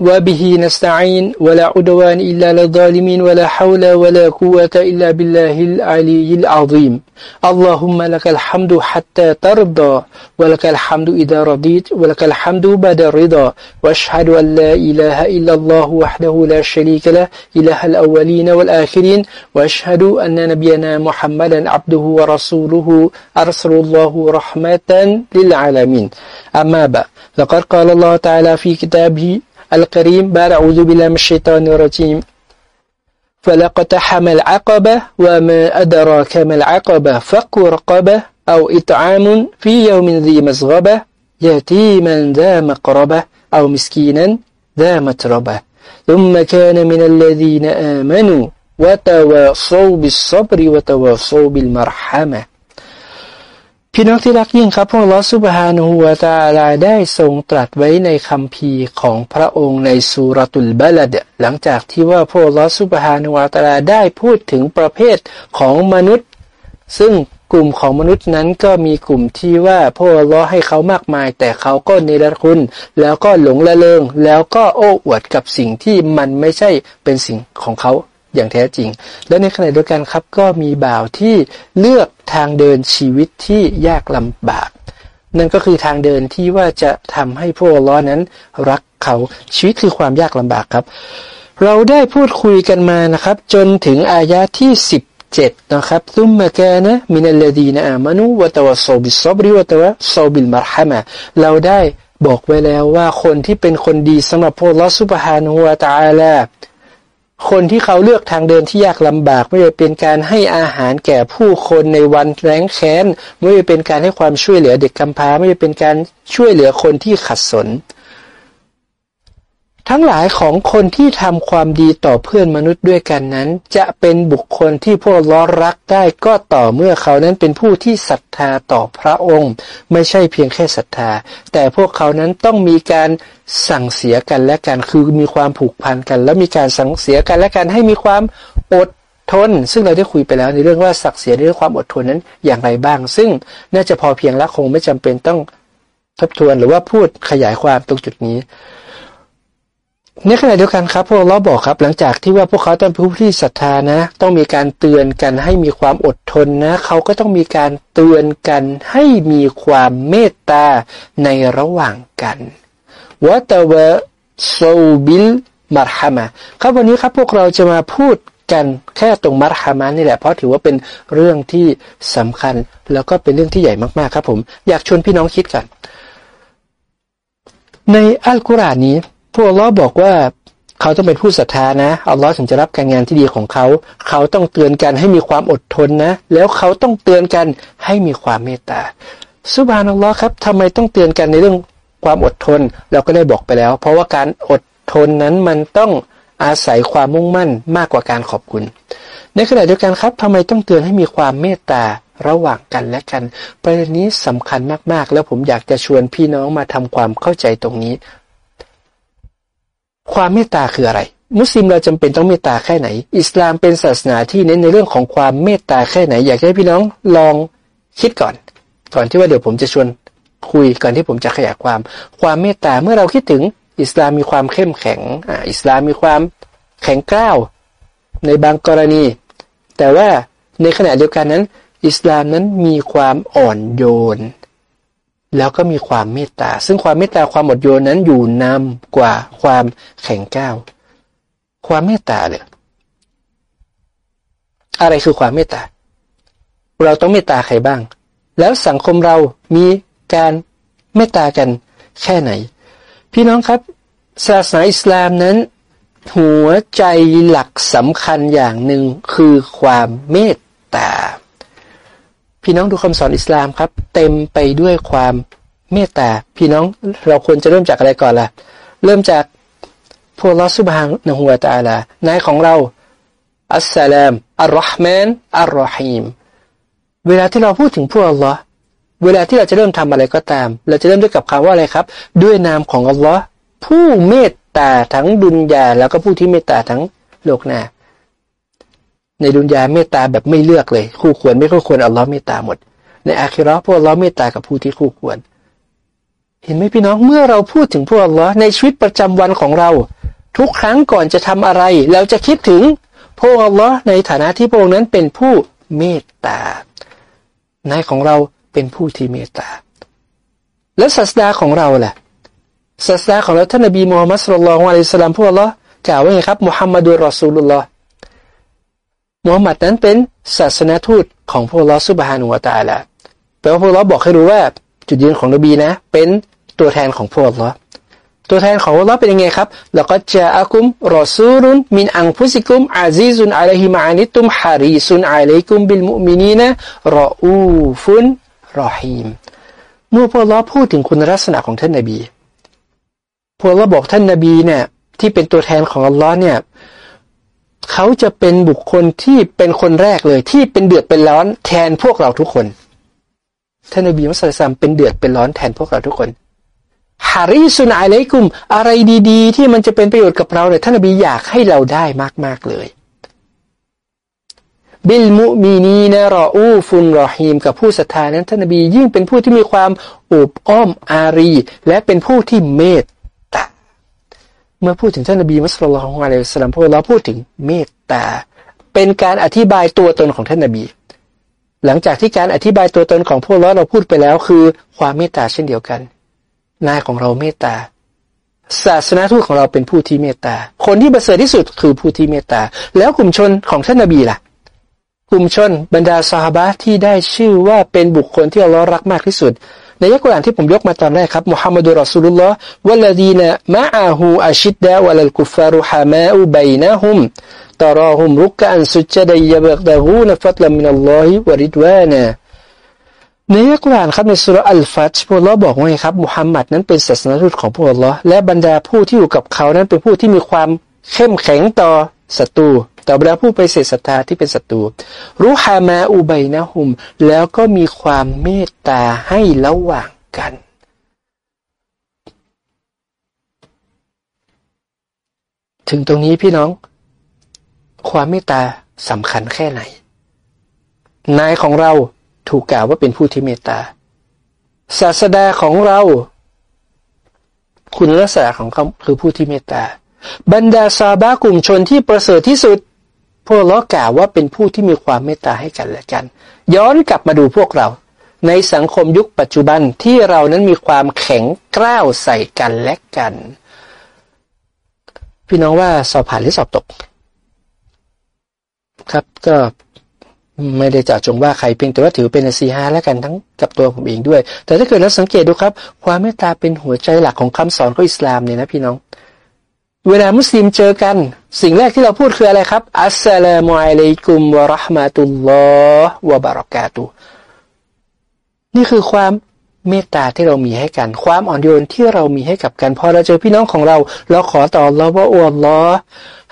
وبه نستعين ولا عدوان إلا للظالمين ولا حول ولا قوة إلا بالله العلي العظيم. اللهم لك الحمد حتى ترضى ولك الحمد إذا رضيت ولك الحمد بعد الرضا. وأشهد أن لا إله إلا الله وحده لا شريك له إله الأولين والآخرين. وأشهد أن نبينا محمدا عبده ورسوله أرسل الله رحمة للعالمين. أما بعد لقد قال الله تعالى في كتابه الكريم بعد أعوذ بالله من الشيطان الرجيم. فلقتحم العقبة وما أدراك ما العقبة فك رقبة أو إطعام في يوم ذي مسغبة يتيما ذا مقربة أو مسكينا ذا متربة. ثم كان من الذين آمنوا وتواصوا بالصبر وتواصوا بالمرحمة. พี่น้องที่รักยิ่งครับพระลอสุบฮานูวาตาลาได้ทรงตรัสไว้ในคำพีของพระองค์ในสุรตุลบาลดหลังจากที่ว่าพระลอสุบฮานูวาตาลาได้พูดถึงประเภทของมนุษย์ ซึ่งกลุ่มของมนุษย์นั้นก็มีกลุ่มที่ว่าพระลอให้เขามากมาย แต่เขาก็เนรคุณ แล้วก็หลงละเลงแล้วก็โอ้อวดกับสิ่งที่มันไม่ใช่เป็นสิ่งของเขา อย่างแท้จริง และในขณะเดียวกันครับ ก็มีบ่าวที่เลือกทางเดินชีวิตที่ยากลำบาก นั่นก็คือทางเดินที่ว่าจะทำให้พวกล้อนั้นรักเขาชีวิตคือความยากลำบากครับ เราได้พูดคุยกันมานะครับ จนถึงอายะที่สิบเจ็ดนะครับซุมมาแกนะมินัลลดีนอามานุวะตวะโซบิซอบริวะตวะโซบิลมารฮามะเราได้บอกไว้แล้วว่าคนที่เป็นคนดีสำหรับพวกลอสุบฮานุวะตาลา คนที่เขาเลือกทางเดินที่ยากลำบากไม่ว่าเป็นการให้อาหารแก่ผู้คนในวันแรงแค้น ไม่ว่าเป็นการให้ความช่วยเหลือเด็กกำพร้าไม่ว่าเป็นการช่วยเหลือคนที่ขัดสน ทั้งหลายของคนที่ทำความดีต่อเพื่อนมนุษย์ด้วยกันนั้น จะเป็นบุคคลที่พวกล้อรักได้ก็ต่อเมื่อเขานั้นเป็นผู้ที่ศรัทธาต่อพระองค์ ไม่ใช่เพียงแค่ศรัทธา แต่พวกเขานั้นต้องมีการสั่งเสียกันและกันคือมีความผูกพันกัน แล้วมีการสั่งเสียกันและกันให้มีความอดทน ซึ่งเราได้คุยไปแล้วในเรื่องว่าสักเสียในเรื่องความอดทนนั้นอย่างไรบ้าง ซึ่งน่าจะพอเพียงและคงไม่จำเป็นต้องทบทวนหรือว่าพูดขยายความตรงจุดนี้ ในขณะเดียวกันครับพวกเราบอกครับ หลังจากที่ว่าพวกเขาต้องเป็นผู้ที่ศรัทธานะ ต้องมีการเตือนกันให้มีความอดทนนะ เขาก็ต้องมีการเตือนกันให้มีความเมตตาในระหว่างกันวะตะวโซบิลมารฮามะครับวันนี้ครับพวกเราจะมาพูดกันแค่ตรงมารฮามานี่แหละเพราะถือว่าเป็นเรื่องที่สำคัญ แล้วก็เป็นเรื่องที่ใหญ่มากๆครับผม อยากชวนพี่น้องคิดกัน ในอัลกุรอานนี้ พวกอัลลอฮ์บอกว่าเขาต้องเป็นผู้ศรัทธานะอัลลอฮ์ถึงจะรับการงานที่ดีของเขา เขาต้องเตือนกันให้มีความอดทนนะ แล้วเขาต้องเตือนกันให้มีความเมตตาสุบานอัลลอฮ์ครับทำไมต้องเตือนกันในเรื่องความอดทนเราก็ได้บอกไปแล้ว เพราะว่าการอดทนนั้นมันต้องอาศัยความมุ่งมั่นมากกว่าการขอบคุณ ในขณะเดียวกันครับทำไมต้องเตือนให้มีความเมตตาระหว่างกันและกัน ประเด็นนี้สำคัญมากๆ แล้วผมอยากจะชวนพี่น้องมาทำความเข้าใจตรงนี้ ความเมตตาคืออะไร มุสลิมเราจำเป็นต้องเมตตาแค่ไหน อิสลามเป็นศาสนาที่เน้นในเรื่องของความเมตตาแค่ไหน อยากให้พี่น้องลองคิดก่อน ก่อนที่ว่าเดี๋ยวผมจะชวนคุยก่อนที่ผมจะขยายความ ความเมตตาเมื่อเราคิดถึงอิสลามมีความเข้มแข็งอ่าอิสลามมีความแข็งกร้าวในบางกรณี แต่ว่าในขณะเดียวกันนั้น อิสลามนั้นมีความอ่อนโยน แล้วก็มีความเมตตา ซึ่งความเมตตาความอดโยนนั้นอยู่นำกว่าความแข็งก้าว ความเมตตาเลยอะไรคือความเมตตา เราต้องเมตตาใครบ้าง แล้วสังคมเรามีการเมตตากันแค่ไหน พี่น้องครับ ศาสนาอิสลามนั้น หัวใจหลักสำคัญอย่างหนึ่งคือความเมตตา พี่น้องดูคำสอนอิสลามครับ เต็มไปด้วยความเมตตา พี่น้องเราควรจะเริ่มจากอะไรก่อนล่ะ เริ่มจากพวกลอสุบฮานนะฮัวตาลานายของเราอัสสลามอัลลอฮ์มานอัลลอฮีมเวลาที่เราพูดถึงพวกอัลลอฮ์เวลาที่เราจะเริ่มทำอะไรก็ตาม เราจะเริ่มด้วยกับคำว่าอะไรครับ ด้วยนามของอัลลอฮ์ผู้เมตตาทั้งดุนยาแล้วก็ผู้ที่เมตตาทั้งโลกหน้า ในดุนยาเมตตาแบบไม่เลือกเลย คู่ควรไม่คู่ควรอัลลอฮ์เมตตาหมด ในอาคิรอพวกอัลลอฮ์เมตตากับผู้ที่คู่ควร เห็นไหมพี่น้องเมื่อเราพูดถึงพวกอัลลอฮ์ในชีวิตประจำวันของเรา ทุกครั้งก่อนจะทำอะไร เราจะคิดถึงพวกอัลลอฮ์ในฐานะที่พระองค์นั้นเป็นผู้เมตตานายของเราเป็นผู้ที่เมตตา และศาสดาของเราแหละศาสดาของเราท่านนบีมูฮัมมัดสุลลัลของอะลัยสลามพวกอัลลอฮ์กล่าวว่าไงครับมุฮัมมัดุลรอซูลุลลอฮ์ มูฮัมหมัดนั้นเป็นศาสนาทูตของพวกเราสุบฮานุวะตาละแปลว่าพวกเราบอกให้รู้ว่าจุดยืนของนบีนะ เป็นตัวแทนของพวกเราตัวแทนของเราเป็นยังไงครับแล้วก็จะอากุมรอซูลุนมินอังฟุซิกุมอาซิซุนอะลัยฮิมานิตุมฮาริซุนอะลัยกุมบิลมุมินีนะรออูฟุนรอฮีมเมื่อพวกเราพูดถึงคุณลักษณะของท่านนบีพวกเราบอกท่านนบีเนี่ยที่เป็นตัวแทนของอัลลอฮ์เนี่ย เขาจะเป็นบุคคลที่เป็นคนแรกเลย ที่เป็นเดือดเป็นร้อนแทนพวกเราทุกคนท่านนบีมุสลิมเป็นเดือดเป็นร้อนแทนพวกเราทุกคนฮาริสุนอะลัยกุม อะไรดีๆ ที่มันจะเป็นประโยชน์กับเราเนี่ยท่านนบีอยากให้เราได้มากๆเลย บิลมุมีนีนะรออูฟุนรอฮีม กับผู้ศรัทธานั้นท่านนบียิ่งเป็นผู้ที่มีความอบอ้อมอารี และเป็นผู้ที่เมต เมื่อพูดถึงท่านนบีมุสลิมของอะลัยสลามพวกเราพูดถึงเมตตา เป็นการอธิบายตัวตนของท่านนบี หลังจากที่การอธิบายตัวตนของพวกเราเราพูดไปแล้วคือความเมตตาเช่นเดียวกัน นายของเราเมตตาศาสนาทูตของเราเป็นผู้ที่เมตตา คนที่ประเสริฐที่สุดคือผู้ที่เมตตา แล้วกลุ่มชนของท่านนบีล่ะ กลุ่มชนบรรดาซาฮาบะที่ได้ชื่อว่าเป็นบุคคลที่อัลลอฮ์รักมากที่สุด ในยักกุรอานที่ผมยกมาตอนแรกครับมุฮัมมัดุลรอสูลุลลอฮ์วัลดีนะมะอาหูอัชิดดะวัลกุฟารุฮามาอุบัยนะฮุมตารอฮุมรุกอันสุจดยบักดะฮูนฟัตลมินัลลอฮิวะริดวานะในอัลกุรอานครับในสุรอัลฟัตพวกเราบอกว่าไงครับมุฮัมมัดนั้นเป็นศาสนทูตของพวกเราและบรรดาผู้ที่อยู่กับเขานั้นเป็นผู้ที่มีความเข้มแข็งต่อศัตรู ต่อบรรดาผู้ไปเสศรัทธาที่เป็นศัตรูรู้ฮามาอุบัยนะฮุม แล้วก็มีความเมตตาให้ระหว่างกันถึงตรงนี้พี่น้อง ความเมตตาสำคัญแค่ไหน นายของเราถูกกล่าวว่าเป็นผู้ที่เมตตา ศาสดาของเรา คุณลักษณะของเขาคือผู้ที่เมตตา บรรดาซาบากลุ่มชนที่ประเสริฐที่สุด พวกเรากล่าวว่าเป็นผู้ที่มีความเมตตาให้กันและกัน ย้อนกลับมาดูพวกเรา ในสังคมยุคปัจจุบันที่เรานั้นมีความแข็งกร้าวใส่กันและกัน พี่น้องว่าสอบผ่านหรือสอบตก ครับก็ไม่ได้จัดจงว่าใครเพียงแต่ว่าถือเป็นซีฮาแล้วกันทั้งกับตัวผมเองด้วย แต่ถ้าเกิดเราสังเกตดูครับ ความเมตตาเป็นหัวใจหลักของคำสอนของอิสลามเนี่ยนะพี่น้อง เวลามุสลิมเจอกัน สิ่งแรกที่เราพูดคืออะไรครับ อัสสลามุอะลัยกุมวะราะห์มะตุลลอฮ์วะบารอกาตุนี่คือความเมตตาที่เรามีให้กัน ความอ่อนโยนที่เรามีให้กับกันพอเราเจอพี่น้องของเรา เราขอต่อเราว่าอัลลอฮ์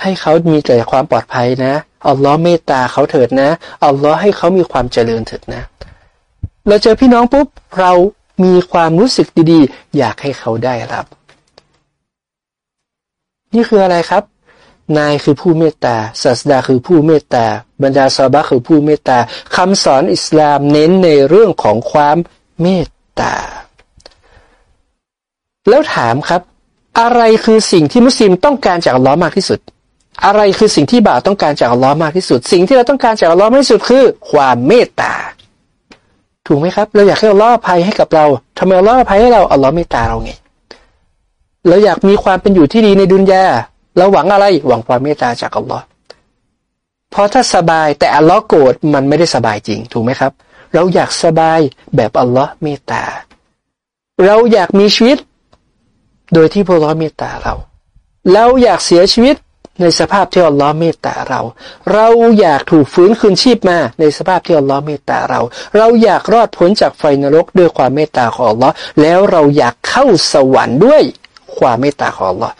ให้เขามีแต่ความปลอดภัยนะอัลลอฮ์เมตตาเขาเถิดนะอัลลอฮ์ให้เขามีความเจริญเถิดนะ เราเจอพี่น้องปุ๊บเรามีความรู้สึกดีๆ อยากให้เขาได้รับ นี่คืออะไรครับ นายคือผู้เมตตาศาสดาคือผู้เมตตาบรรดาซาบะคือผู้เมตตาคำสอนอิสลามเน้นในเรื่องของความเมตตา แล้วถามครับ อะไรคือสิ่งที่มุสลิมต้องการจากอัลลอฮ์มากที่สุด อะไรคือสิ่งที่บ่าวต้องการจากอัลลอฮ์มากที่สุด สิ่งที่เราต้องการจากอัลลอฮ์มากที่สุดคือ ความเมตตาถูกไหมครับ เราอยากให้อัลลอฮ์อภัยให้กับเราทำไมอัลลอฮ์อภัยให้เราอัลลอฮ์เมตตาเราไง เราอยากมีความเป็นอยู่ที่ดีในดุนยาเราหวังอะไรหวังความเมตตาจากอัลลอฮ์เพราะถ้าสบายแต่อัลลอฮ์โกรธมันไม่ได้สบายจริงถูกไหมครับ เราอยากสบายแบบอัลลอฮ์เมตตา เราอยากมีชีวิต โดยที่พระลอเมตตาเรา เราอยากเสียชีวิตในสภาพที่อัลลอฮ์เมตตาเรา เราอยากถูกฟื้นคืนชีพมาในสภาพที่อัลลอฮ์เมตตาเรา เราอยากรอดพ้นจากไฟนรกด้วยความเมตตาของอัลลอฮ์แล้วเราอยากเข้าสวรรค์ด้วย ความเมตตาของอัลลอฮ์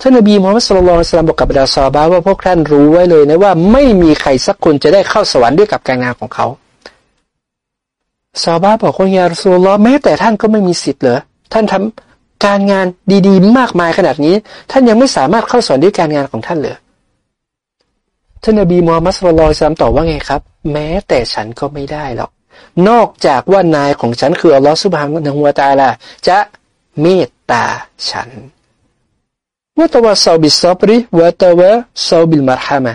ท่านนบีมูฮัมมัดสุลลัลสลามบอกกับบรรดาซาบะว่าพวกท่านรู้ไว้เลยนะว่าไม่มีใครสักคนจะได้เข้าสวรรค์ด้วยกับการงานของเขาซาบะบอกว่ายารสูลลอแม้แต่ท่านก็ไม่มีสิทธิ์เหรอท่านทำการงานดีๆ มากมายขนาดนี้ ท่านยังไม่สามารถเข้าสอนด้วยการงานของท่านเลยท่านนบีมูฮัมมัดสุลลัลซัมตอบว่าไงครับ แม้แต่ฉันก็ไม่ได้หรอกนอกจากว่านายของฉันคืออัลลอฮฺสุบฮานะฮูวะตาลาจะ เมตตาฉันวะตวะซาบิสซอบริวะตวะซาบิลมารฮามะ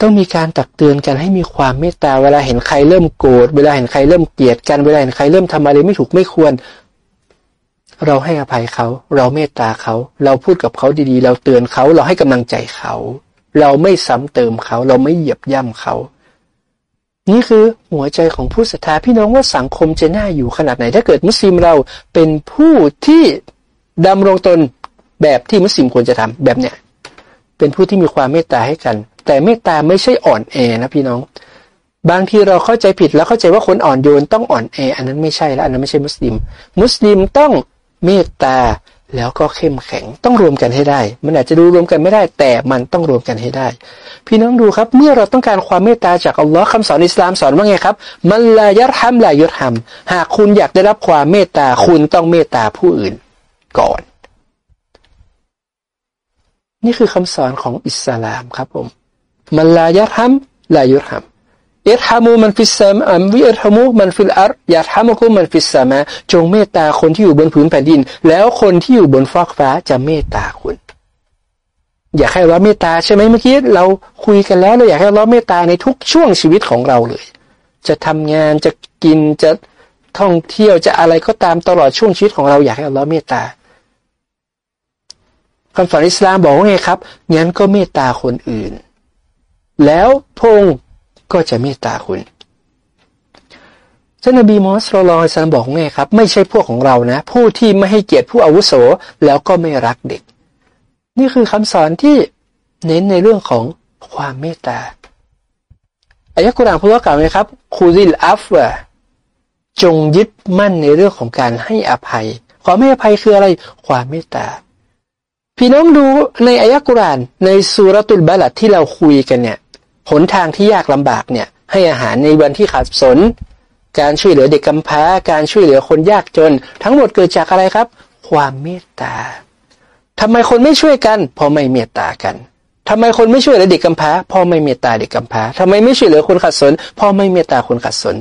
ต้องมีการตักเตือนกันให้มีความเมตตาเวลาเห็นใครเริ่มโกรธเวลาเห็นใครเริ่มเกลียดกันเวลาเห็นใครเริ่มทำอะไรไม่ถูกไม่ควร เราให้อภัยเขา เราเมตตาเขา เราพูดกับเขาดีๆ เราเตือนเขา เราให้กำลังใจเขา เราไม่ซ้ำเติมเขา เราไม่เหยียบย่ำเขา นี่คือหัวใจของผู้ศรัทธาพี่น้องว่าสังคมจะน่าอยู่ขนาดไหน ถ้าเกิดมุสลิมเราเป็นผู้ที่ดำรงตนแบบที่มุสลิมควรจะทำแบบเนี้ยเป็นผู้ที่มีความเมตตาให้กัน แต่เมตตาไม่ใช่อ่อนแอนะพี่น้อง บางทีเราเข้าใจผิดแล้วเข้าใจว่าคนอ่อนโยนต้องอ่อนแอ อันนั้นไม่ใช่แล้วอันนั้นไม่ใช่มุสลิม มุสลิมต้องเมตตา แล้วก็เข้มแข็งต้องรวมกันให้ได้ มันอาจจะดูรวมกันไม่ได้ แต่มันต้องรวมกันให้ได้ พี่น้องดูครับ เมื่อเราต้องการความเมตตาจากอัลลอฮ์คำสอนอิสลามสอนว่าไงครับ มันลายัตฮัมลายุตฮัมหากคุณอยากได้รับความเมตตาคุณต้องเมตตาผู้อื่นก่อน นี่คือคำสอนของอิสลามครับผมمن لا يرحم لا يرحم ارحموا من في السماء ارحموا من في الأرض يرحمكم من في السماءจงเมตตาคนที่อยู่บนพื้นแผ่นดิน แล้วคนที่อยู่บนฟากฟ้าจะเมตตาคุณ อยากให้เราเมตตาใช่ไหมเมื่อกี้เราคุยกันแล้วเราอยากให้เราเมตตาในทุกช่วงชีวิตของเราเลย จะทำงานจะกินจะท่องเที่ยวจะอะไรก็ตามตลอดช่วงชีวิตของเราอยากให้เราเมตตาคำสอนอิสลามบอกว่าไงครับงั้นก็เมตตาคนอื่น แล้วพง ก็จะเมตตาคุณท่านนบีมอสลอยซันบอกไงครับ ไม่ใช่พวกของเรานะ ผู้ที่ไม่ให้เกียรติผู้อาวุโสแล้วก็ไม่รักเด็ก นี่คือคำสอนที่เน้นในเรื่องของความเมตตาอายะกุรอานพูดว่าก่าไหมครับคูซิลอัฟวะจงยึดมั่นในเรื่องของการให้อภัย ความให้อภัยคืออะไร ความเมตตา พี่น้องดูในอายะกุรอานในสุรตุลบาลัดที่เราคุยกันเนี่ย หนทางที่ยากลำบากเนี่ย ให้อาหารในวันที่ขาดสน การช่วยเหลือเด็กกำพร้า การช่วยเหลือคนยากจน ทั้งหมดเกิดจากอะไรครับ ความเมตตาทำไมคนไม่ช่วยกันเพราะไม่เมตตากันทำไมคนไม่ช่วยเหลือเด็กกำพร้าพราะไม่เมตตาเด็กกำพร้าทำไมไม่ช่วยเหลือคนขัดสนพราะไม่เมตตาคนขัดสน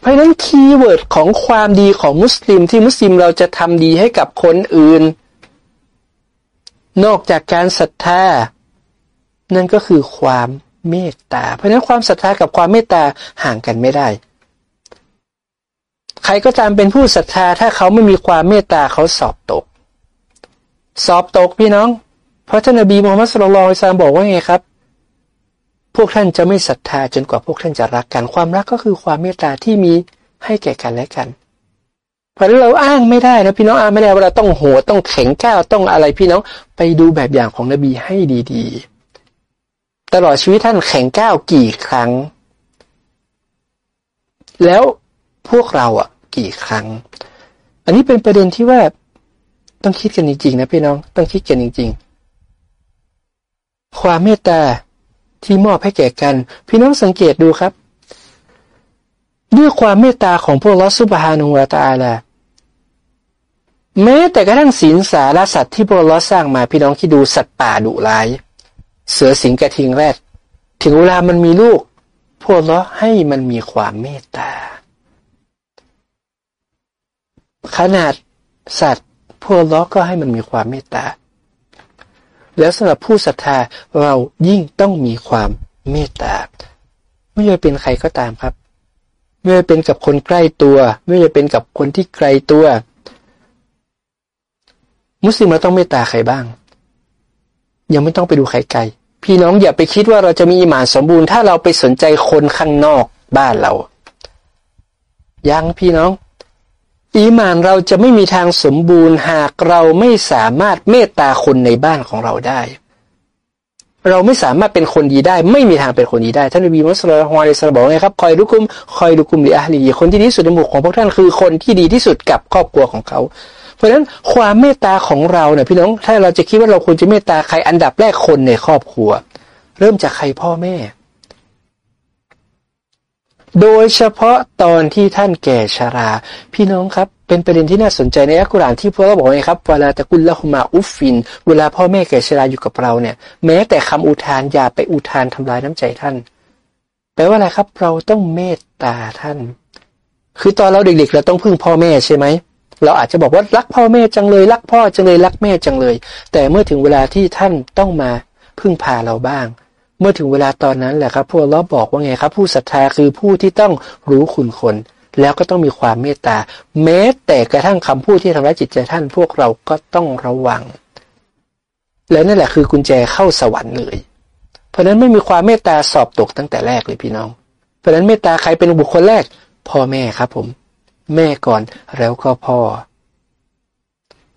เพราะนั้น keyword ของความดีของมุสลิมที่มุสลิมเราจะทำดีให้กับคนอื่น นอกจากการศรัทธา นั่นก็คือความเมตตา เพราะฉะนั้นความศรัทธากับความเมตตาห่างกันไม่ได้ ใครก็ตามเป็นผู้ศรัทธาถ้าเขาไม่มีความเมตตาเขาสอบตก สอบตกพี่น้อง เพราะท่านนบีมูฮัมมัดสุลลัลอิสลามบอกว่าไงครับ พวกท่านจะไม่ศรัทธาจนกว่าพวกท่านจะรักกัน ความรักก็คือความเมตตาที่มีให้แก่กันและกันเพราะเราอ้างไม่ได้นะพี่น้องอ้างไม่ได้ว่าเราต้องโหดต้องแข็งก้าวต้องอะไรพี่น้องไปดูแบบอย่างของนบีให้ดี ๆ ตลอดชีวิตท่านแข่งก้าวกี่ครั้ง แล้วพวกเราอะ กี่ครั้ง อันนี้เป็นประเด็นที่ว่าต้องคิดกันจริงๆนะพี่น้องต้องคิดกันจริง ๆ ความเมตตาที่มอบให้แก่กัน พี่น้องสังเกตดูครับ ด้วยความเมตตาของพวกลอสุบฮานุวาตาลาแม้แต่กระทั่งศีลสารสัตว์ที่พวกลอสร้างมาพี่น้องคิดดูสัตว์ป่าดุร้าย เสือสิงกระทิงแรด ถึงเวลามันมีลูก พวกเราให้มันมีความเมตตา ขนาดสัตว์ พวกเราก็ให้มันมีความเมตตา แล้วสำหรับผู้ศรัทธาเรายิ่งต้องมีความเมตตา ไม่ว่าเป็นใครก็ตามครับ ไม่ว่าเป็นกับคนใกล้ตัว ไม่ว่าเป็นกับคนที่ไกลตัว มุสลิมเราต้องเมตตาใครบ้าง ยังไม่ต้องไปดูใครไกล พี่น้องอย่าไปคิดว่าเราจะมีอิมานสมบูรณ์ ถ้าเราไปสนใจคนข้างนอกบ้านเรา ยังพี่น้อง อีมานเราจะไม่มีทางสมบูรณ์หากเราไม่สามารถเมตตาคนในบ้านของเราได้ เราไม่สามารถเป็นคนดีได้ ไม่มีทางเป็นคนดีได้ท่านนบีมุสลิมฮวาเลสบอกไงครับคอยดุคุมคอยดุคุมลีอะลีคนที่ดีที่สุดในหมู่ของพวกท่านคือคนที่ดีที่สุดกับครอบครัวของเขา เพราะฉะนั้นความเมตตาของเราเนี่ยพี่น้องถ้าเราจะคิดว่าเราควรจะเมตตาใครอันดับแรกคนในครอบครัว เริ่มจากใครพ่อแม่ โดยเฉพาะตอนที่ท่านแก่ชารา พี่น้องครับ เป็นประเด็นที่น่าสนใจในอัลกุรอานที่พระเราบอกไงครับเวลาตะกุลละหุมาอุฟฟิน เวลาพ่อแม่แก่ชราอยู่กับเราเนี่ย แม้แต่คำอุทานอย่าไปอุทานทำลายน้ำใจท่านแปลว่าอะไรครับ เราต้องเมตตาท่าน คือตอนเราเด็กๆเราต้องพึ่งพ่อแม่ใช่ไหม เราอาจจะบอกว่ารักพ่อแม่จังเลย รักพ่อจังเลยรักแม่จังเลย แต่เมื่อถึงเวลาที่ท่านต้องมาพึ่งพาเราบ้าง เมื่อถึงเวลาตอนนั้นแหละครับพวกเราบอกว่าไงครับ ผู้ศรัทธาคือผู้ที่ต้องรู้คุณคน แล้วก็ต้องมีความเมตตา แม้แต่กระทั่งคำพูดที่ทำร้ายจิตใจท่านพวกเราก็ต้องระวัง และนั่นแหละคือกุญแจเข้าสวรรค์เลย เพราะนั้นไม่มีความเมตตาสอบตกตั้งแต่แรกเลยพี่น้อง เพราะนั้นเมตตาใครเป็นบุคคลแรกพ่อแม่ครับผม แม่ก่อนแล้วก็พ่อ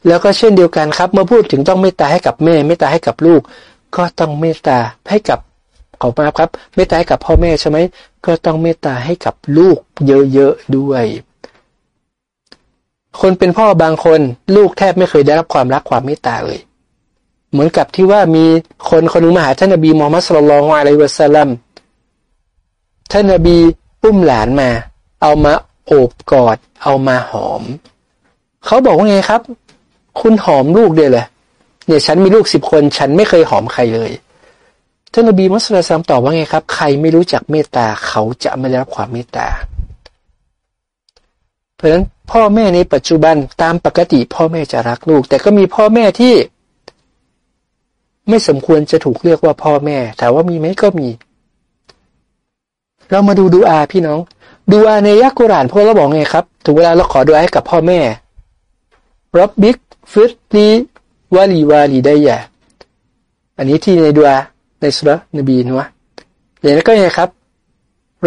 แล้วก็เช่นเดียวกันครับ เมื่อพูดถึงต้องเมตตาให้กับแม่เมตตาให้กับลูก ก็ต้องเมตตาให้กับขอมาครับเมตตาให้กับพ่อแม่ใช่ไหมก็ต้องเมตตาให้กับลูกเยอะๆด้วย คนเป็นพ่อบางคนลูกแทบไม่เคยได้รับความรักความเมตตาเลย เหมือนกับที่ว่ามีคนคนนึงมาหาท่านนบีมูฮัมมัดสุลลัลอะลัยวะสัลลัมท่านนบีปุ้มหลานมา เอามา โอบกอดเอามาหอม เขาบอกว่าไงครับ คุณหอมลูกเดียวเลยเนี่ยฉันมีลูกสิบคน ฉันไม่เคยหอมใครเลยท่านนบีมุสลิมตอบว่าไงครับ ใครไม่รู้จักเมตตาเขาจะไม่ได้รับความเมตตา เพราะฉะนั้นพ่อแม่ในปัจจุบันตามปกติพ่อแม่จะรักลูก แต่ก็มีพ่อแม่ที่ ไม่สมควรจะถูกเรียกว่าพ่อแม่แต่ว่ามีไหมก็มี เรามาดูดูอาพี่น้อง ดูอาในยักกุรานพวกเราบอกไงครับ ถึงเวลาเราขอดูอาให้กับพ่อแม่รับบิกฟิตลีวาลีวาลีได้ยะอันนี้ที่ในดูอาในสุรนบีนัวอย่างนั้นก็ยังครับ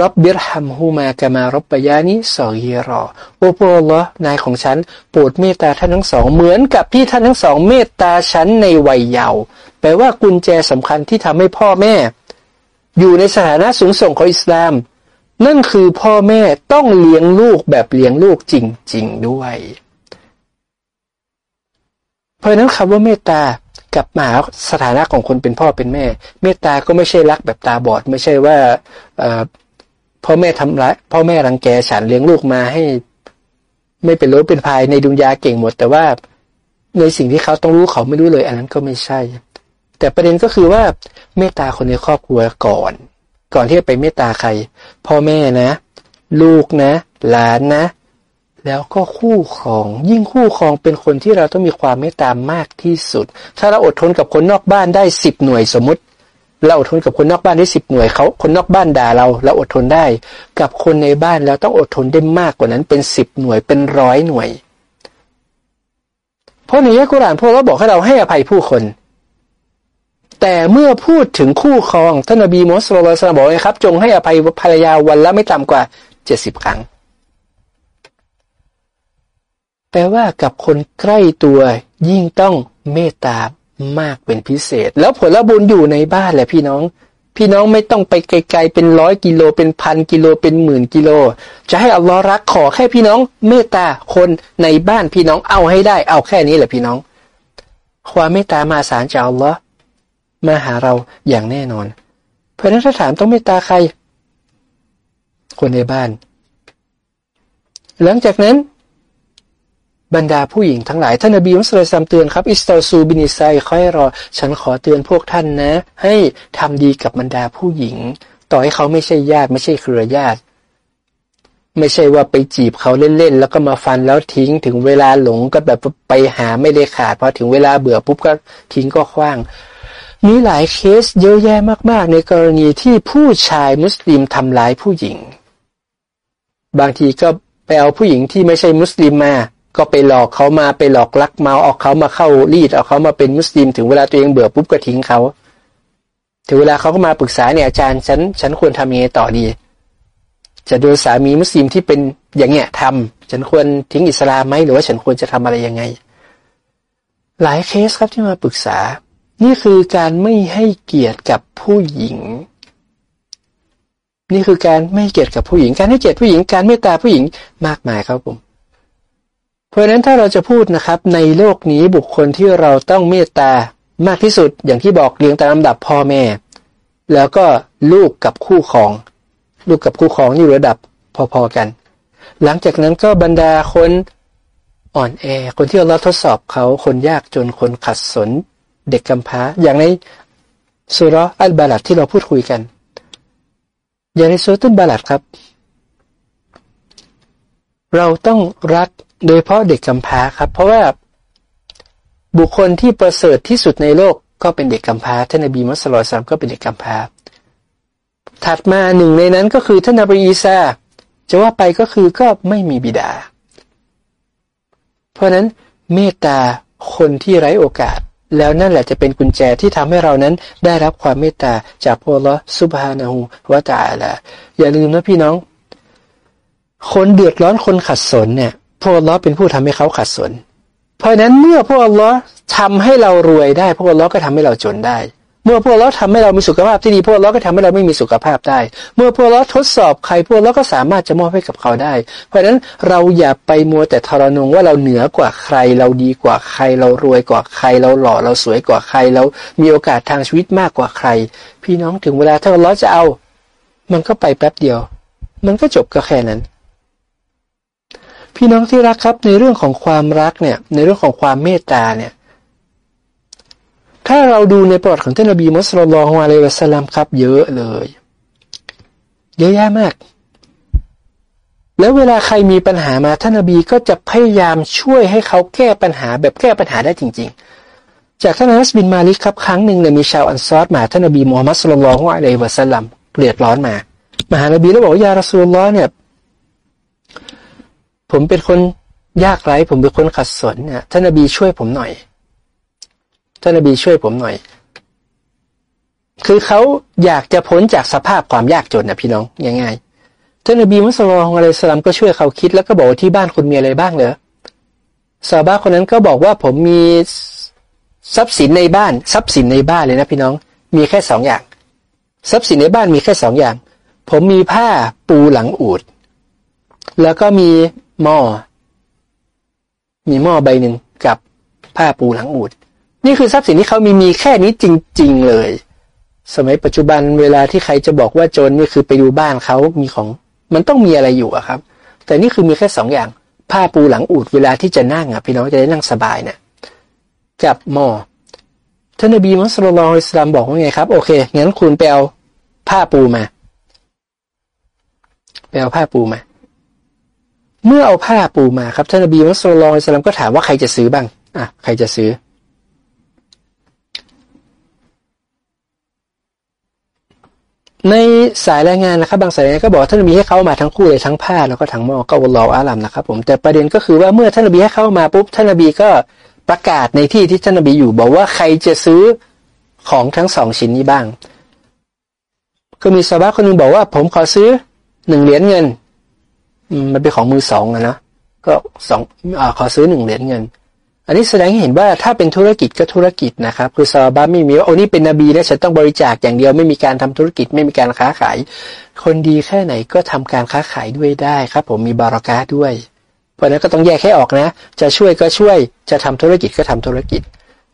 รับบิรฮัมฮูมากามารบบยานิสอยีรอโอโปลอนายของฉันโปรดเมตตาท่านทั้งสอง เหมือนกับที่ท่านทั้งสอง เมตตาฉันในวัยเยาว์แปลว่ากุญแจสำคัญที่ทำให้พ่อแม่ อยู่ในสถานะสูงส่งของอิสลาม นั่นคือพ่อแม่ต้องเลี้ยงลูกแบบเลี้ยงลูกจริง ๆ ด้วย เพราะนั้นคำว่าเมตตากับมาสถานะของคนเป็นพ่อเป็นแม่ เมตตาก็ไม่ใช่รักแบบตาบอด ไม่ใช่ว่าพ่อแม่ทำร้ายพ่อแม่รังแกฉันเลี้ยงลูกมาให้ ไม่เป็นรถเป็นพายในดุนยาเก่งหมด แต่ว่าในสิ่งที่เขาต้องรู้เขาไม่รู้เลย อันนั้นก็ไม่ใช่ แต่ประเด็นก็คือว่าเมตตาคนในครอบครัวก่อน ก่อนที่จะไปเมตตาใคร พ่อแม่นะ ลูกนะ หลานนะ แล้วก็คู่ครอง ยิ่งคู่ครองเป็นคนที่เราต้องมีความเมตตามากที่สุด ถ้าเราอดทนกับคนนอกบ้านได้สิบหน่วยสมมติเราอดทนกับคนนอกบ้านได้สิบหน่วยเขาคนนอกบ้านด่าเราเราอดทนได้ กับคนในบ้านเราต้องอดทนได้มากกว่านั้นเป็นสิบหน่วยเป็นร้อยหน่วย เพราะในยักุรานพวกเราบอกให้เราให้อภัยผู้คน แต่เมื่อพูดถึงคู่ครองท่านนบีมุสลิมบอกเลยครับ จงให้อภัยภรรยาวันละไม่ต่ำกว่าเจ็ดสิบครั้ง แปลว่ากับคนใกล้ตัวยิ่งต้องเมตตามากเป็นพิเศษ แล้วผลบุญอยู่ในบ้านแหละพี่น้อง พี่น้องไม่ต้องไปไกลๆเป็นร้อยกิโลเป็นพันกิโลเป็นหมื่นกิโล จะให้อัลลอฮ์รักขอแค่พี่น้อง เมตตาคนในบ้านพี่น้องเอาให้ได้เอาแค่นี้แหละพี่น้อง ความเมตตามาสารจากอัลลอฮ์ มาหาเราอย่างแน่นอน เพราะนั้นถ้าถามต้องเมตตาใคร คนในบ้าน หลังจากนั้น บรรดาผู้หญิงทั้งหลาย ท่านนบีมุสลิมเตือนครับ استوصوا بالنساء خيرا ฉันขอเตือนพวกท่านนะ ให้ทำดีกับบรรดาผู้หญิง ต่อให้เขาไม่ใช่ญาติไม่ใช่เครือญาติไม่ใช่ว่าไปจีบเขาเล่นๆ แล้วก็มาฟันแล้วทิ้งถึงเวลาหลงก็แบบไปหาไม่ได้ขาดพอถึงเวลาเบื่อปุ๊บก็ทิ้งก็คว้าง มีหลายเคสเยอะแยะมาก ๆ ในกรณีที่ผู้ชายมุสลิมทำร้ายผู้หญิง บางทีก็ไปเอาผู้หญิงที่ไม่ใช่มุสลิมมา ก็ไปหลอกเขามาไปหลอกลักเมาเอาเขามาเข้ารีดเอาเขามาเป็นมุสลิม ถึงเวลาตัวเองเบื่อปุ๊บก็ทิ้งเขาถึงเวลาเขาก็มาปรึกษาเนี่ยอาจารย์ฉันฉันควรทำยังไงต่อดี จะโดนสามีมุสลิมที่เป็นอย่างเงี้ยทำฉันควรทิ้งอิสลามไหมหรือว่าฉันควรจะทำอะไรยังไง หลายเคสครับที่มาปรึกษา นี่คือการไม่ให้เกียรติกับผู้หญิง นี่คือการไม่เกียรติกับผู้หญิง การให้เกียรติผู้หญิง การเมตตาผู้หญิงมากมายครับผม เพราะฉะนั้นถ้าเราจะพูดนะครับ ในโลกนี้บุคคลที่เราต้องเมตตามากที่สุดอย่างที่บอกเรียงตามลำดับพ่อแม่ แล้วก็ลูกกับคู่ครอง ลูกกับคู่ครองอยู่ระดับพอๆกัน หลังจากนั้นก็บรรดาคนอ่อนแอ คนที่เราทดสอบเขาคนยากจนคนขัดสน เด็กกำพร้า อย่างในสุรอัลบาลัดที่เราพูดคุยกัน อย่างในสุรตุนบาลัดครับ เราต้องรักโดยเพราะเด็กกำพร้าครับ เพราะว่าบุคคลที่ประเสริฐที่สุดในโลกก็เป็นเด็กกำพร้าท่านนบีมุสลิมก็เป็นเด็กกำพร้าถัดมาหนึ่งในนั้นก็คือท่านนบีอีสาจะว่าไปก็คือก็ไม่มีบิดา เพราะนั้นเมตตาคนที่ไร้โอกาส แล้วนั่นแหละจะเป็นกุญแจที่ทำให้เรานั้นได้รับความเมตตาจากพระลอสุบฮานาหูวาตาละอย่าลืมนะพี่น้อง คนเดือดร้อนคนขัดสนเนี่ยพระลอเป็นผู้ทำให้เขาขัดสน เพราะนั้นเมื่อพระลอทำให้เรารวยได้พระลอก็ทำให้เราจนได้ เมื่อพวกเราทำให้เรามีสุขภาพที่ดีพวกเราก็ทำให้เราไม่มีสุขภาพได้ เมื่อพวกเราทดสอบใครพวกเราก็สามารถจะมอบให้กับเขาได้ เพราะฉะนั้นเราอย่าไปมัวแต่ทรนงว่าเราเหนือกว่าใคร เราดีกว่าใคร เรารวยกว่าใคร เราหล่อเราสวยกว่าใคร เรามีโอกาสทางชีวิตมากกว่าใคร พี่น้องถึงเวลาถ้าเราจะเอา มันก็ไปแป๊บเดียว มันก็จบก็แค่นั้น พี่น้องที่รักครับในเรื่องของความรักเนี่ยในเรื่องของความเมตตาเนี่ย ถ้าเราดูในประวัติของท่านนบีมุสลิมฮวาเลวะสลัมครับ เยอะเลย เยอะแยะมาก แล้วเวลาใครมีปัญหามาท่านนบีก็จะพยายามช่วยให้เขาแก้ปัญหาแบบแก้ปัญหาได้จริง ๆ จากท่านอัสบินมาลิกครับครั้งหนึ่งเนี่ยมีชาวอันซอรมาท่านนบีมูฮัมมัดสุลลัลฮวาเลวะสลัมเกลียดร้อนมามาหานบีแล้วบอกยารัสูลลอฮ์เนี่ย ผมเป็นคนยากไร้ผมเป็นคนขัดสนเนี่ยท่านนบีช่วยผมหน่อย ท่านนบีช่วยผมหน่อย คือเขาอยากจะพ้นจากสภาพความยากจนนะพี่น้องง่ายๆท่านนบีมุสลิมอะไรสลัมก็ช่วยเขาคิดแล้วก็บอกว่าที่บ้านคุณมีอะไรบ้างเหรอซาบ้าคนนั้นก็บอกว่าผมมีทรัพย์สินในบ้าน ทรัพย์สินในบ้านเลยนะพี่น้อง มีแค่สองอย่าง ทรัพย์สินในบ้านมีแค่สองอย่าง ผมมีผ้าปูหลังอูดแล้วก็มีหม้อมีหม้อใบหนึ่งกับผ้าปูหลังอูด นี่คือทรัพย์สินที่เขามีมีแค่นี้จริง ๆ เลย สมัยปัจจุบันเวลาที่ใครจะบอกว่าจนนี่คือไปดูบ้านเขามีของ มันต้องมีอะไรอยู่อะครับ แต่นี่คือมีแค่สองอย่าง ผ้าปูหลังอูดเวลาที่จะนั่งอะพี่น้องจะได้นั่งสบายเนี่ยกับหม้อท่านนบีมุสลิมอิสลามบอกว่าไงครับ โอเคงั้นคุณไปเอาผ้าปูมาไปเอาผ้าปูมา เมื่อเอาผ้าปูมาครับท่านนบีมุสลิมอิสลามก็ถามว่าใครจะซื้อบ้างอะใครจะซื้อ ในสายรายงานนะครับ บางสายรายงานก็บอกท่านนบีให้เขามาทั้งคู่เลยทั้งผ้าแล้วก็ทั้งหม้อก็วลลออาลัมนะครับผมแต่ประเด็นก็คือว่าเมื่อท่านนบีให้เข้ามาปุ๊บท่านนบีก็ประกาศในที่ที่ท่านนบีอยู่บอกว่าใครจะซื้อของทั้งสองชิ้นนี้บ้าง ก็มีสาวบ้าคนนึงบอกว่า ผมขอซื้อหนึ่งเหรียญเงินมันเป็นของมือสองนะนะก็สองอขอซื้อหนึ่งเหรียญเงิน อันนี้แสดงให้เห็นว่าถ้าเป็นธุรกิจก็ธุรกิจนะครับ คือซาบะไม่มีว่าโอ้นี่เป็นนบีแล้วฉันต้องบริจาคอย่างเดียวไม่มีการทำธุรกิจไม่มีการค้าขาย คนดีแค่ไหนก็ทำการค้าขายด้วยได้ครับ ผมมีบารากาด้วย เพราะนั้นก็ต้องแยกให้ออกนะ จะช่วยก็ช่วยจะทำธุรกิจก็ทำธุรกิจ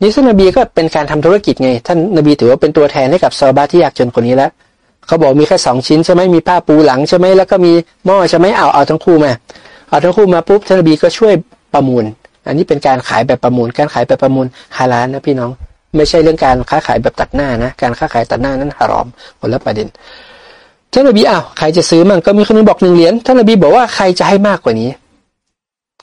นี่ท่านนบีก็เป็นการทำธุรกิจไง ท่านนบีถือว่าเป็นตัวแทนให้กับซาบะที่อยากจนคนนี้แล้วเขาบอกมีแค่สองชิ้นใช่ไหมมีผ้าปูหลังใช่ไหมแล้วก็มีหม้อใช่ไหมเอาเอาทั้งคู่มาเอาทั้งคู่มาปุ๊บท่านนบีก็ช่วยประมูล อันนี้เป็นการขายแบบประมูล การขายแบบประมูลฮาลาลนะพี่น้อง ไม่ใช่เรื่องการค้าขายแบบตัดหน้านะ การค้าขายตัดหน้านั้นฮารอมคนละประเด็นท่านนบีอ้าวใครจะซื้อมั่งก็มีคนนึงบอกหนึ่งเหรียญท่านนบีบอกว่าใครจะให้มากกว่านี้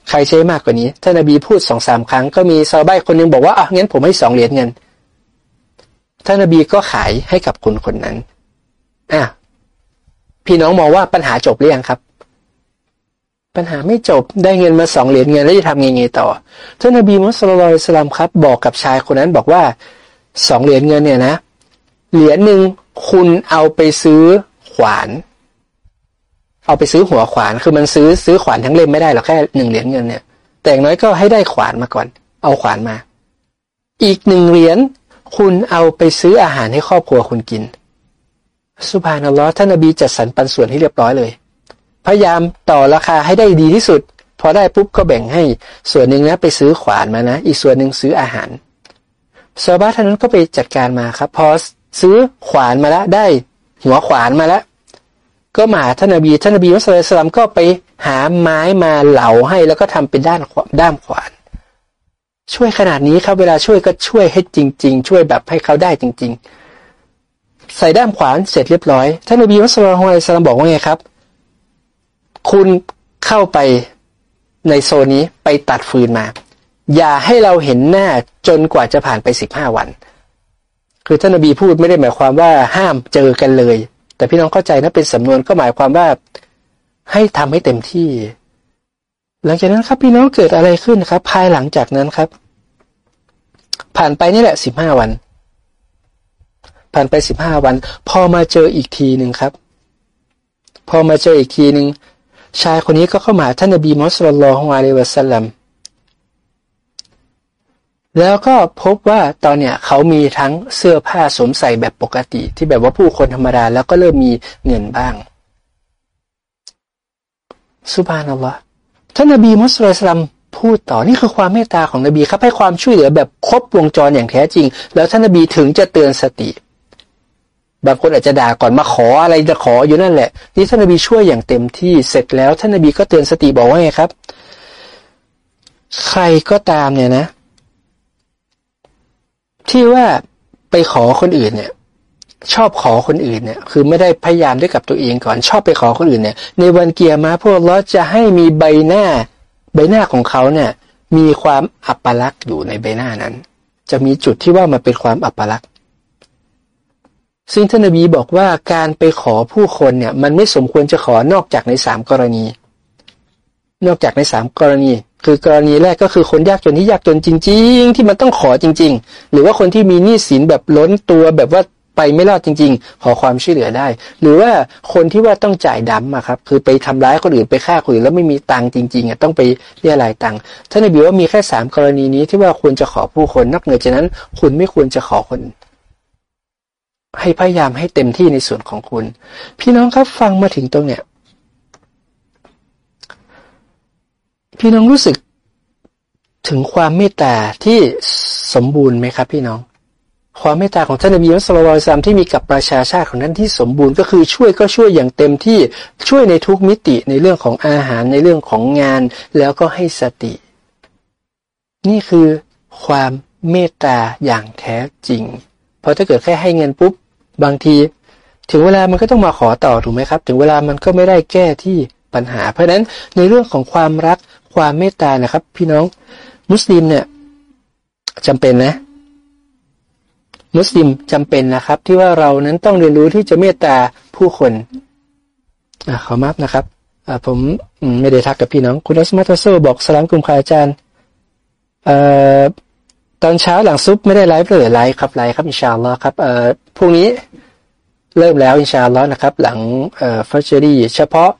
ใครใช้มากกว่านี้ท่านนบีพูดสองสามครั้งก็มีซาบายคนนึงบอกว่าอะงั้นผมให้สองเหรียญเงินท่านนบีก็ขายให้กับคนคนนั้นอะพี่น้องมองว่าปัญหาจบหรือยังครับ ปัญหาไม่จบได้เงินมาสองเหรียญเงินแล้วจะทำยังไงต่อท่านนบีมุสลิมสลามครับ บอกกับชายคนนั้นบอกว่าสองเหรียญเงินเนี่ยนะ เหรียญหนึ่งคุณเอาไปซื้อขวาน เอาไปซื้อหัวขวานคือมันซื้อซื้อขวานทั้งเล่มไม่ได้หรอกแค่หนึ่งเหรียญเงินเนี่ย แต่อย่างน้อยก็ให้ได้ขวานมาก่อน เอาขวานมา อีกหนึ่งเหรียญคุณเอาไปซื้ออาหารให้ครอบครัวคุณกินสุภานัลลอฮ์ท่านนบีจัดสรรปันส่วนให้เรียบร้อยเลย พยายามต่อราคาให้ได้ดีที่สุด พอได้ปุ๊บก็แบ่งให้ส่วนหนึ่งนะไปซื้อขวานมานะ อีกส่วนหนึ่งซื้ออาหารซาบะท่านนั้นก็ไปจัดการมาครับ พอซื้อขวานมาแล้วได้หัวขวานมาแล้วก็มาท่านนบีท่านนบีมุสลิมก็ไปหาไม้มาเหลาให้แล้วก็ทำเป็นด้านด้ามขวาน ช่วยขนาดนี้ครับ เวลาช่วยก็ช่วยให้จริง ๆ ช่วยแบบให้เขาได้จริง ๆ ใส่ด้ามขวานเสร็จเรียบร้อยท่านนบีมุสลิมฮุสลามบอกว่าไงครับ คุณเข้าไปในโซนนี้ไปตัดฟืนมา อย่าให้เราเห็นหน้าจนกว่าจะผ่านไปสิบห้าวัน คือท่านนบีพูดไม่ได้หมายความว่าห้ามเจอกันเลย แต่พี่น้องเข้าใจนะเป็นสำนวนก็หมายความว่า ให้ทำให้เต็มที่ หลังจากนั้นครับพี่น้องเกิดอะไรขึ้นครับ ภายหลังจากนั้นครับ ผ่านไปนี่แหละสิบห้าวัน ผ่านไปสิบห้าวัน พอมาเจออีกทีหนึ่งครับ พอมาเจออีกทีหนึ่ง ชายคนนี้ก็เข้ามาท่านนบีมุสลิมของอะลัยวะสัลลัมแล้วก็พบว่าตอนเนี้ยเขามีทั้งเสื้อผ้าสวมใส่แบบปกติ ที่แบบว่าผู้คนธรรมดาแล้วก็เริ่มมีเงินบ้างสุบานัลลอฮ์ท่านนบีมุสลิมพูดต่อนี่คือความเมตตาของนบีครับให้ความช่วยเหลือแบบครบวงจรอย่างแท้จริง แล้วท่านนบีถึงจะเตือนสติ บางคนอาจจะด่าก่อนมาขออะไรจะขออยู่นั่นแหละ นี่ท่านนบีช่วยอย่างเต็มที่เสร็จแล้วท่านนบีก็เตือนสติบอกว่าไงครับ ใครก็ตามเนี่ยนะ ที่ว่าไปขอคนอื่นเนี่ย ชอบขอคนอื่นเนี่ย คือไม่ได้พยายามด้วยกับตัวเองก่อน ชอบไปขอคนอื่นเนี่ย ในวันเกียร์มาพวกเราจะให้มีใบหน้า ใบหน้าของเขาเนี่ย มีความอัปลักษณ์อยู่ในใบหน้านั้น จะมีจุดที่ว่ามันเป็นความอัปลักษณ์ ซึ่งท่านนบีบอกว่าการไปขอผู้คนเนี่ยมันไม่สมควรจะขอนอกจากในสามกรณี นอกจากในสามกรณี คือกรณีแรกก็คือคนยากจนที่ยากจนจริง ๆ ที่มันต้องขอจริง ๆ หรือว่าคนที่มีหนี้สินแบบล้นตัวแบบว่าไปไม่รอดจริง ๆ ขอความช่วยเหลือได้ หรือว่าคนที่ว่าต้องจ่ายดำอะครับ คือไปทำร้ายคนอื่นไปฆ่าคนอื่นแล้วไม่มีตังค์จริงๆอะต้องไปเรียรายตังค์ท่านนบีว่ามีแค่สามกรณีนี้ที่ว่าควรจะขอผู้คน นอกเหนือจากนั้น คุณไม่ควรจะขอคน ให้พยายามให้เต็มที่ในส่วนของคุณ พี่น้องครับฟังมาถึงตรงเนี้ยพี่น้องรู้สึกถึงความเมตตาที่สมบูรณ์ไหมครับ พี่น้อง ความเมตตาของท่านนบีมุสลิมที่มีกับประชาชาติของท่านที่สมบูรณ์ก็คือช่วยก็ช่วยอย่างเต็มที่ช่วยในทุกมิติในเรื่องของอาหารในเรื่องของงาน แล้วก็ให้สติ นี่คือความเมตตาอย่างแท้จริง เพราะถ้าเกิดแค่ให้เงินปุ๊บ บางที ถึงเวลามันก็ต้องมาขอต่อถูกไหมครับ ถึงเวลามันก็ไม่ได้แก้ที่ปัญหา เพราะฉะนั้นในเรื่องของความรักความเมตตานะครับ พี่น้องมุสลิมเนี่ยจำเป็นนะ มุสลิมจำเป็นนะครับ ที่ว่าเรานั้นต้องเรียนรู้ที่จะเมตตาผู้คนอขอมาอัฟนะครับผมไม่ได้ทักกับพี่น้อง คุณอัสมาตโซบอกสลามุอะลัยกุมค่ะอาจารย์ ตอนเช้าหลังซุบฮ์ไม่ได้ไลฟ์เลยไลฟ์ครับไลฟ์ครับอินชาอัลลอฮ์ครับพรุ่งนี้เริ่มแล้วอินชาอัลลอฮ์นะครับ หลังเอ่อฟัชรีเฉพาะ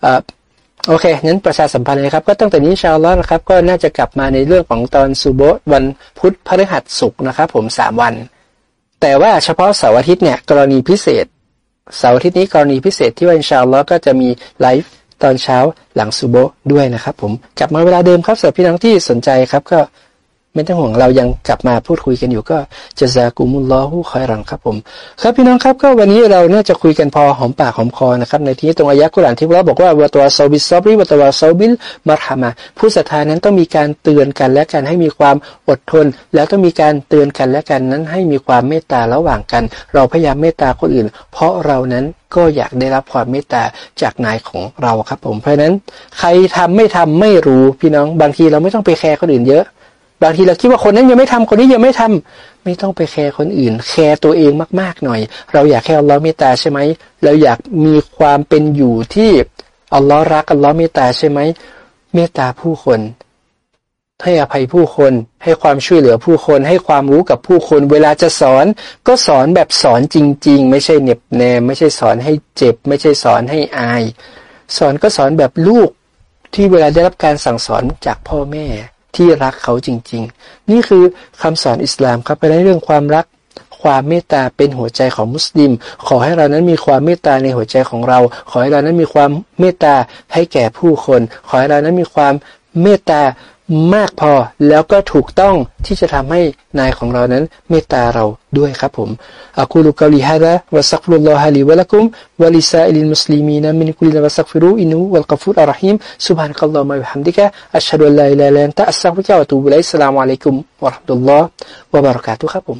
เอ่อโอเคงั้นประชาสัมพันธ์เลยครับ ก็ตั้งแต่อินชาอัลลอฮ์นะครับ ก็น่าจะกลับมาในเรื่องของตอนซูโบวันพุธพฤหัสศุกร์นะครับ ผมสามวัน แต่ว่าเฉพาะเสาร์อาทิตย์เนี่ยกรณีพิเศษเสาร์อาทิตย์นี้กรณีพิเศษที่ว่าอินชาอัลลอฮ์ก็จะมีไลฟ์ตอนเช้าหลังซูโบด้วยนะครับ ผมกลับมาเวลาเดิมครับสำหรับพี่น้องที่สนใจครับก็ ไม่ต้องห่วงเรายังกลับมาพูดคุยกันอยู่ก็จะซากุมุลลอฮูคอยรังครับผม ครับพี่น้องครับก็วันนี้เราเนี่ยจะคุยกันพอหอมปากหอมคอนะครับในที่ตรงอายะกุรานที่เราบอกว่าวะตัวซาบิซอบริวะตัวซาบิลมารฮามา ผู้ศรัทธานั้นต้องมีการเตือนกันและกันให้มีความอดทน แล้วต้องมีการเตือนกันและกันนั้นให้มีความเมตตาระหว่างกัน เราพยายามเมตตาคนอื่น เพราะเรานั้นก็อยากได้รับความเมตตาจากนายของเราครับผมเพราะนั้น ใครทำไม่ทำไม่รู้พี่น้องบางทีเราไม่ต้องไปแคร์คนอื่นเยอะ บางทีเราคิดว่าคนนั้นยังไม่ทำคนนี้ยังไม่ทำไม่ต้องไปแคร์คนอื่น แคร์ตัวเองมาก ๆหน่อย เราอยากแค่อัลลอฮ์เมตตาใช่ไหมเราอยากมีความเป็นอยู่ที่อัลลอฮ์รักอัลลอฮ์เมตตาใช่ไหมเมตตาผู้คนให้อภัยผู้คน ให้ความช่วยเหลือผู้คน ให้ความรู้กับผู้คน เวลาจะสอน ก็สอนแบบสอนจริง ๆ ไม่ใช่เน็บแนม ไม่ใช่สอนให้เจ็บ ไม่ใช่สอนให้อาย สอนก็สอนแบบลูกที่เวลาได้รับการสั่งสอนจากพ่อแม่ ที่รักเขาจริง ๆ นี่คือคำสอนอิสลามครับไปในเรื่องความรักความเมตตาเป็นหัวใจของมุสลิม ขอให้เรานั้นมีความเมตตาในหัวใจของเรา ขอให้เรานั้นมีความเมตตาให้แก่ผู้คน ขอให้เรานั้นมีความเมตตา มากพอแล้วก็ถูกต้องที่จะทำให้นายของเรานั้นเมตตาเราด้วยครับผมอักูลุกาลิฮะดะวะสักฟุลลอฮะลิวะลักุมولسائر المسلمين من كل ذنب فاستغفروه إنه هو الغفور الرحيم سبحانك اللهم وبحمدك أشهد أن لا إله إلا أنت أستغفرك وأتوب إليك السلام عليكم ورحمة الله وبركاته ครับผม